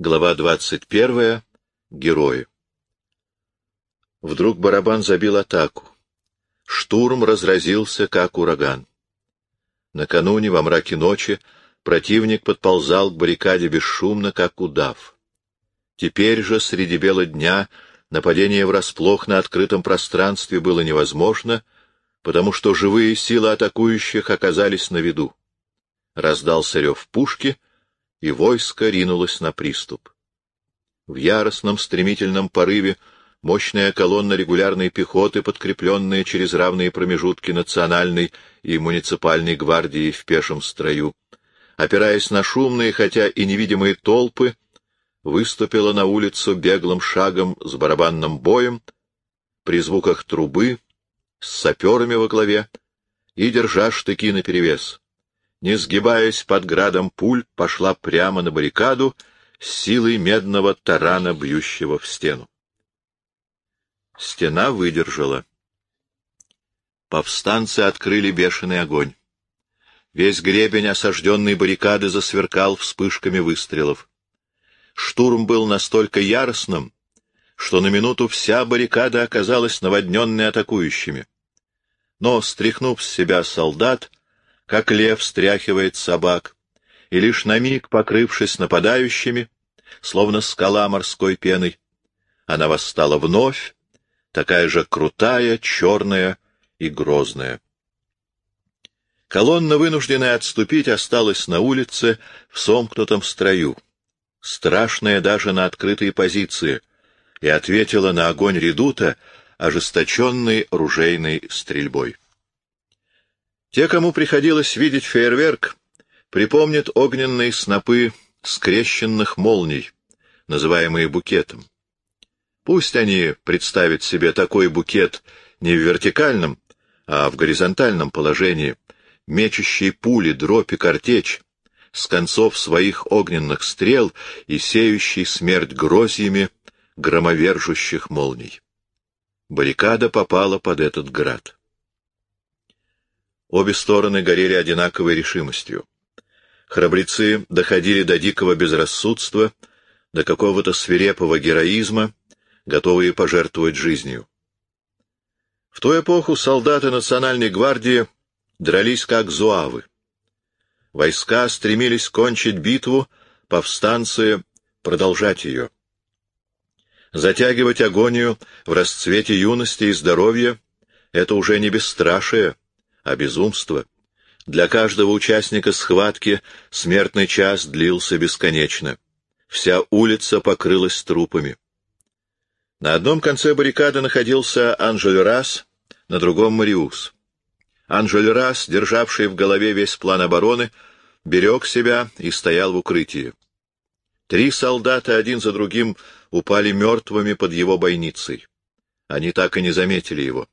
Глава 21. Герои. Вдруг барабан забил атаку. Штурм разразился, как ураган. Накануне, во мраке ночи, противник подползал к баррикаде бесшумно, как удав. Теперь же, среди бела дня, нападение врасплох на открытом пространстве было невозможно, потому что живые силы атакующих оказались на виду. Раздался рев пушки — и войско ринулось на приступ. В яростном стремительном порыве мощная колонна регулярной пехоты, подкрепленная через равные промежутки национальной и муниципальной гвардии в пешем строю, опираясь на шумные, хотя и невидимые толпы, выступила на улицу беглым шагом с барабанным боем, при звуках трубы, с саперами во главе и держа штыки наперевес не сгибаясь под градом пуль, пошла прямо на баррикаду с силой медного тарана, бьющего в стену. Стена выдержала. Повстанцы открыли бешеный огонь. Весь гребень осажденной баррикады засверкал вспышками выстрелов. Штурм был настолько яростным, что на минуту вся баррикада оказалась наводненной атакующими. Но, стряхнув с себя солдат, как лев стряхивает собак, и лишь на миг, покрывшись нападающими, словно скала морской пеной, она восстала вновь, такая же крутая, черная и грозная. Колонна, вынужденная отступить, осталась на улице в сомкнутом строю, страшная даже на открытой позиции, и ответила на огонь редута ожесточенной ружейной стрельбой. Те, кому приходилось видеть фейерверк, припомнят огненные снопы скрещенных молний, называемые букетом. Пусть они представят себе такой букет не в вертикальном, а в горизонтальном положении, мечущие пули, дробь и картечь, с концов своих огненных стрел и сеющий смерть грозьями громовержущих молний. Баррикада попала под этот град. Обе стороны горели одинаковой решимостью. Храбрецы доходили до дикого безрассудства, до какого-то свирепого героизма, готовые пожертвовать жизнью. В ту эпоху солдаты Национальной гвардии дрались как зуавы. Войска стремились кончить битву, повстанцы — продолжать ее. Затягивать агонию в расцвете юности и здоровья — это уже не бесстрашие, а безумство. Для каждого участника схватки смертный час длился бесконечно. Вся улица покрылась трупами. На одном конце баррикады находился Анжель Рас, на другом — Мариус. Анжель Рас, державший в голове весь план обороны, берег себя и стоял в укрытии. Три солдата один за другим упали мертвыми под его бойницей. Они так и не заметили его.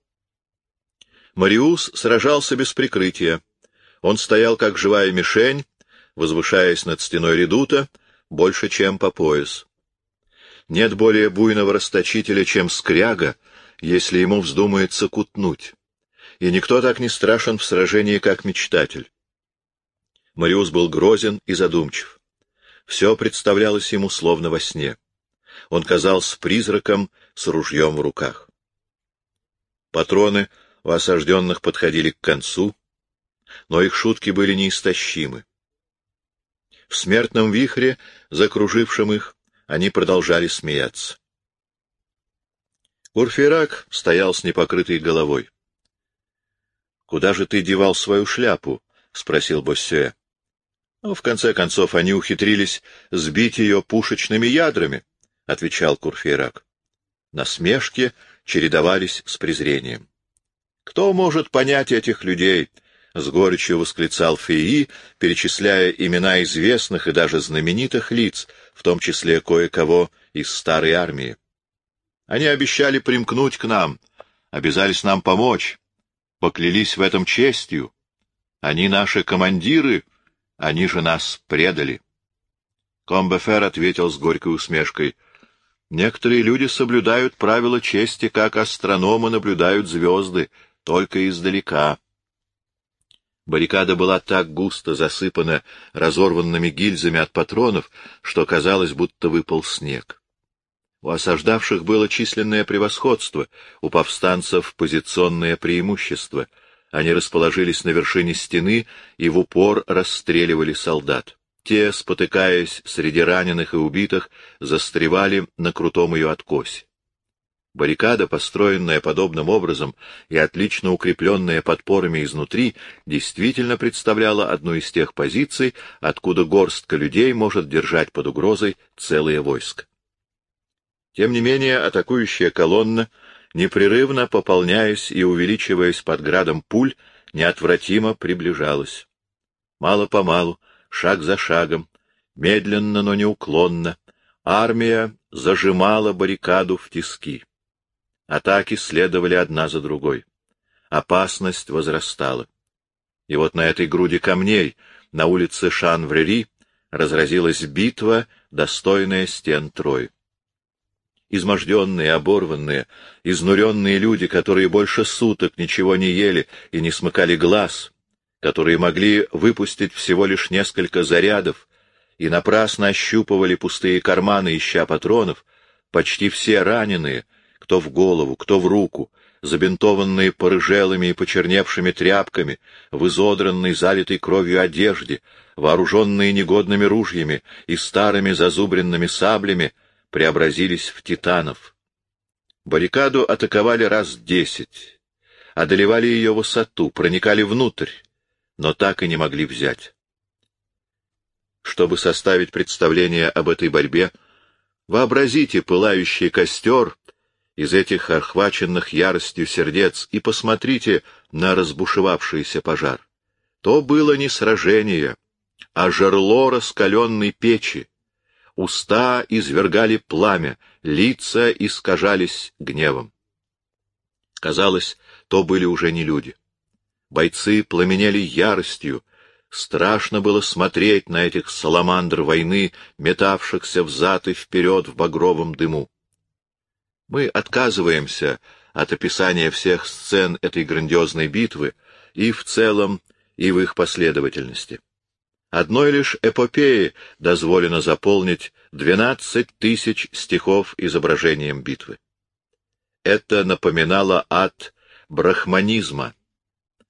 Мариус сражался без прикрытия. Он стоял как живая мишень, возвышаясь над стеной редута, больше, чем по пояс. Нет более буйного расточителя, чем скряга, если ему вздумается кутнуть. И никто так не страшен в сражении, как мечтатель. Мариус был грозен и задумчив. Все представлялось ему словно во сне. Он казался призраком с ружьем в руках. Патроны — у осажденных подходили к концу, но их шутки были неистощимы. В смертном вихре, закружившем их, они продолжали смеяться. Урфирак стоял с непокрытой головой. — Куда же ты девал свою шляпу? — спросил Боссюэ. Ну, — В конце концов, они ухитрились сбить ее пушечными ядрами, — отвечал Курфейрак. Насмешки чередовались с презрением. Кто может понять этих людей? — с горечью восклицал Феи, перечисляя имена известных и даже знаменитых лиц, в том числе кое-кого из старой армии. Они обещали примкнуть к нам, обязались нам помочь, поклялись в этом честью. Они наши командиры, они же нас предали. Комбефер ответил с горькой усмешкой. Некоторые люди соблюдают правила чести, как астрономы наблюдают звезды, только издалека. Баррикада была так густо засыпана разорванными гильзами от патронов, что казалось, будто выпал снег. У осаждавших было численное превосходство, у повстанцев позиционное преимущество. Они расположились на вершине стены и в упор расстреливали солдат. Те, спотыкаясь среди раненых и убитых, застревали на крутом ее откосе. Баррикада, построенная подобным образом и отлично укрепленная подпорами изнутри, действительно представляла одну из тех позиций, откуда горстка людей может держать под угрозой целое войско. Тем не менее, атакующая колонна, непрерывно пополняясь и увеличиваясь под градом пуль, неотвратимо приближалась. Мало-помалу, шаг за шагом, медленно, но неуклонно, армия зажимала баррикаду в тиски. Атаки следовали одна за другой. Опасность возрастала. И вот на этой груди камней, на улице Шан-Врери, разразилась битва, достойная стен Трои изможденные, оборванные, изнуренные люди, которые больше суток ничего не ели и не смыкали глаз, которые могли выпустить всего лишь несколько зарядов и напрасно ощупывали пустые карманы, ища патронов, почти все раненые, кто в голову, кто в руку, забинтованные порыжелыми и почерневшими тряпками, в изодранной, залитой кровью одежде, вооруженные негодными ружьями и старыми зазубренными саблями — преобразились в титанов. Баррикаду атаковали раз десять, одолевали ее высоту, проникали внутрь, но так и не могли взять. Чтобы составить представление об этой борьбе, вообразите пылающий костер из этих охваченных яростью сердец и посмотрите на разбушевавшийся пожар. То было не сражение, а жерло раскаленной печи, уста извергали пламя, лица искажались гневом. Казалось, то были уже не люди. Бойцы пламенели яростью, страшно было смотреть на этих саламандр войны, метавшихся взад и вперед в багровом дыму. Мы отказываемся от описания всех сцен этой грандиозной битвы и в целом, и в их последовательности. Одной лишь эпопеи дозволено заполнить двенадцать тысяч стихов изображением битвы. Это напоминало ад брахманизма,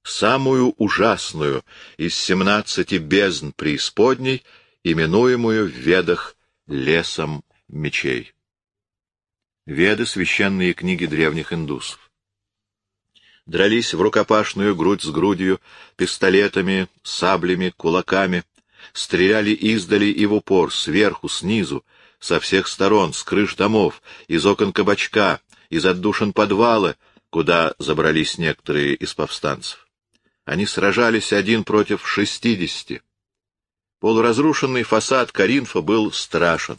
самую ужасную из семнадцати бездн преисподней, именуемую в Ведах лесом мечей. Веды — священные книги древних индусов дрались в рукопашную грудь с грудью, пистолетами, саблями, кулаками, стреляли издали и в упор, сверху, снизу, со всех сторон, с крыш домов, из окон кабачка, из отдушин подвала, куда забрались некоторые из повстанцев. Они сражались один против шестидесяти. Полуразрушенный фасад Каринфа был страшен.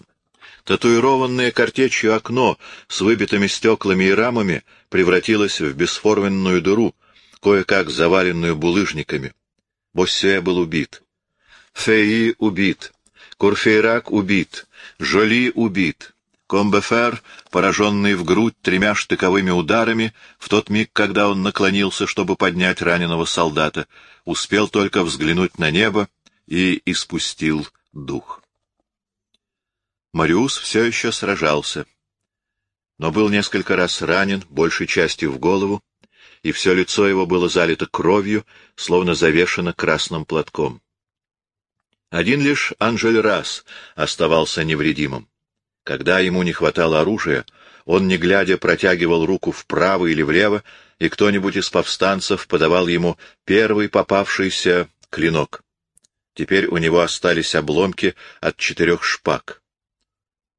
Татуированное картечью окно с выбитыми стеклами и рамами превратилось в бесформенную дыру, кое-как заваленную булыжниками. Боссе был убит. Феи убит, Курфейрак убит, Жоли убит, Комбефер, пораженный в грудь тремя штыковыми ударами, в тот миг, когда он наклонился, чтобы поднять раненого солдата, успел только взглянуть на небо и испустил дух. Мариус все еще сражался, но был несколько раз ранен, большей частью в голову, и все лицо его было залито кровью, словно завешено красным платком. Один лишь Анжель Расс оставался невредимым. Когда ему не хватало оружия, он, не глядя, протягивал руку вправо или влево, и кто-нибудь из повстанцев подавал ему первый попавшийся клинок. Теперь у него остались обломки от четырех шпаг.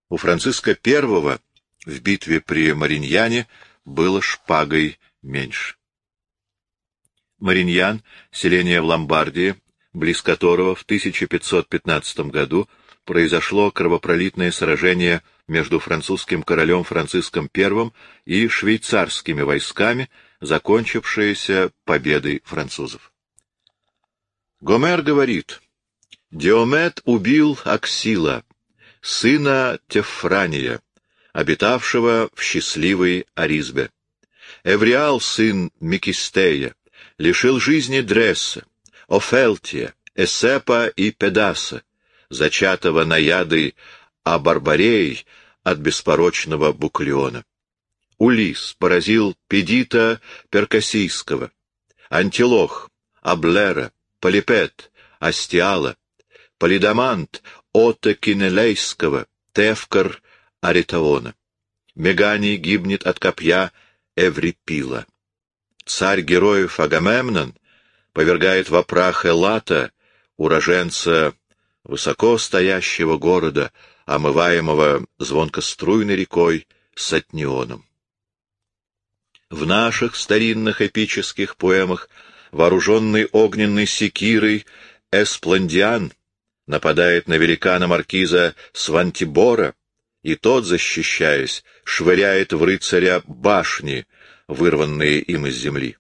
У Франциска I в битве при Мариньяне было шпагой меньше. Мариньян — селение в Ломбардии, близ которого в 1515 году произошло кровопролитное сражение между французским королем Франциском I и швейцарскими войсками, закончившееся победой французов. Гомер говорит, Диомет убил Аксила, сына Тефрания, обитавшего в счастливой Аризбе. Эвриал, сын Микистея, лишил жизни Дресса, Офелтия, Эсепа и Педаса, зачатого наядой а Барбарей от беспорочного Буклеона. Улис поразил Педита Перкасийского, Антилох, Аблера, Полипет, Астиала, Полидамант Ота Кинелейского, Тевкар Аритаона. Меганий гибнет от копья Эврипила. Царь героев Агамемнон повергает во прах Элата, уроженца высоко стоящего города, омываемого звонкоструйной рекой Сатнионом. В наших старинных эпических поэмах вооруженный огненной секирой Эспландиан нападает на великана-маркиза Свантибора, и тот, защищаясь, швыряет в рыцаря башни, вырванные им из земли.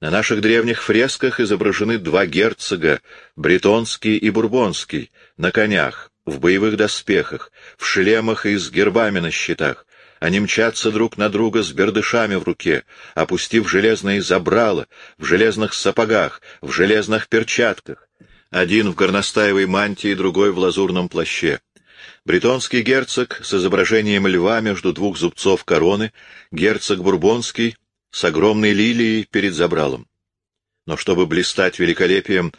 На наших древних фресках изображены два герцога, бретонский и бурбонский, на конях, в боевых доспехах, в шлемах и с гербами на щитах. Они мчатся друг на друга с бердышами в руке, опустив железные забрала, в железных сапогах, в железных перчатках. Один в горностаевой мантии, другой в лазурном плаще. Бретонский герцог с изображением льва между двух зубцов короны, герцог Бурбонский с огромной лилией перед забралом. Но чтобы блистать великолепием,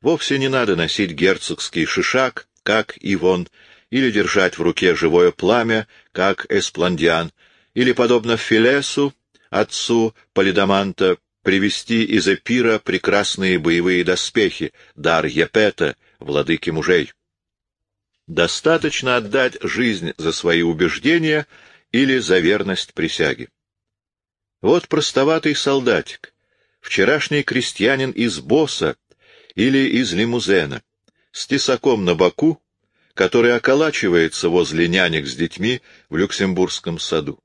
вовсе не надо носить герцогский шишак, как Ивон, или держать в руке живое пламя, как Эспландиан, или, подобно Филесу, отцу Полидаманта, привести из Эпира прекрасные боевые доспехи, дар Епета, владыки мужей. Достаточно отдать жизнь за свои убеждения или за верность присяге. Вот простоватый солдатик, вчерашний крестьянин из Боса или из Лимузена, с тесаком на боку, который околачивается возле нянек с детьми в Люксембургском саду.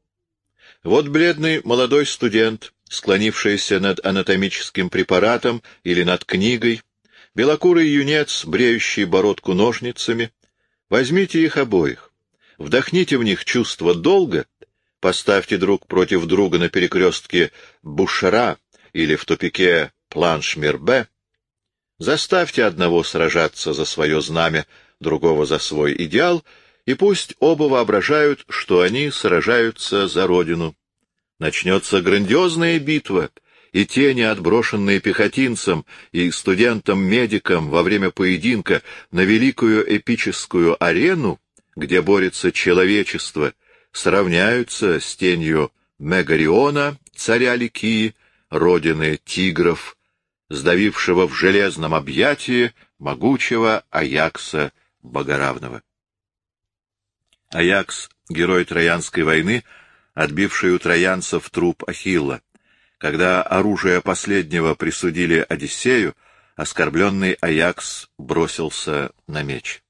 Вот бледный молодой студент, склонившийся над анатомическим препаратом или над книгой, белокурый юнец, бреющий бородку ножницами. Возьмите их обоих, вдохните в них чувство долга Поставьте друг против друга на перекрестке Бушера или в тупике Планш-Мирбе. Заставьте одного сражаться за свое знамя, другого за свой идеал, и пусть оба воображают, что они сражаются за родину. Начнется грандиозная битва, и тени, отброшенные пехотинцам и студентам-медикам во время поединка на великую эпическую арену, где борется человечество — сравняются с тенью Мегариона, царя Ликии, родины тигров, сдавившего в железном объятии могучего Аякса Богоравного. Аякс — герой Троянской войны, отбивший у троянцев труп Ахилла. Когда оружие последнего присудили Одиссею, оскорбленный Аякс бросился на меч.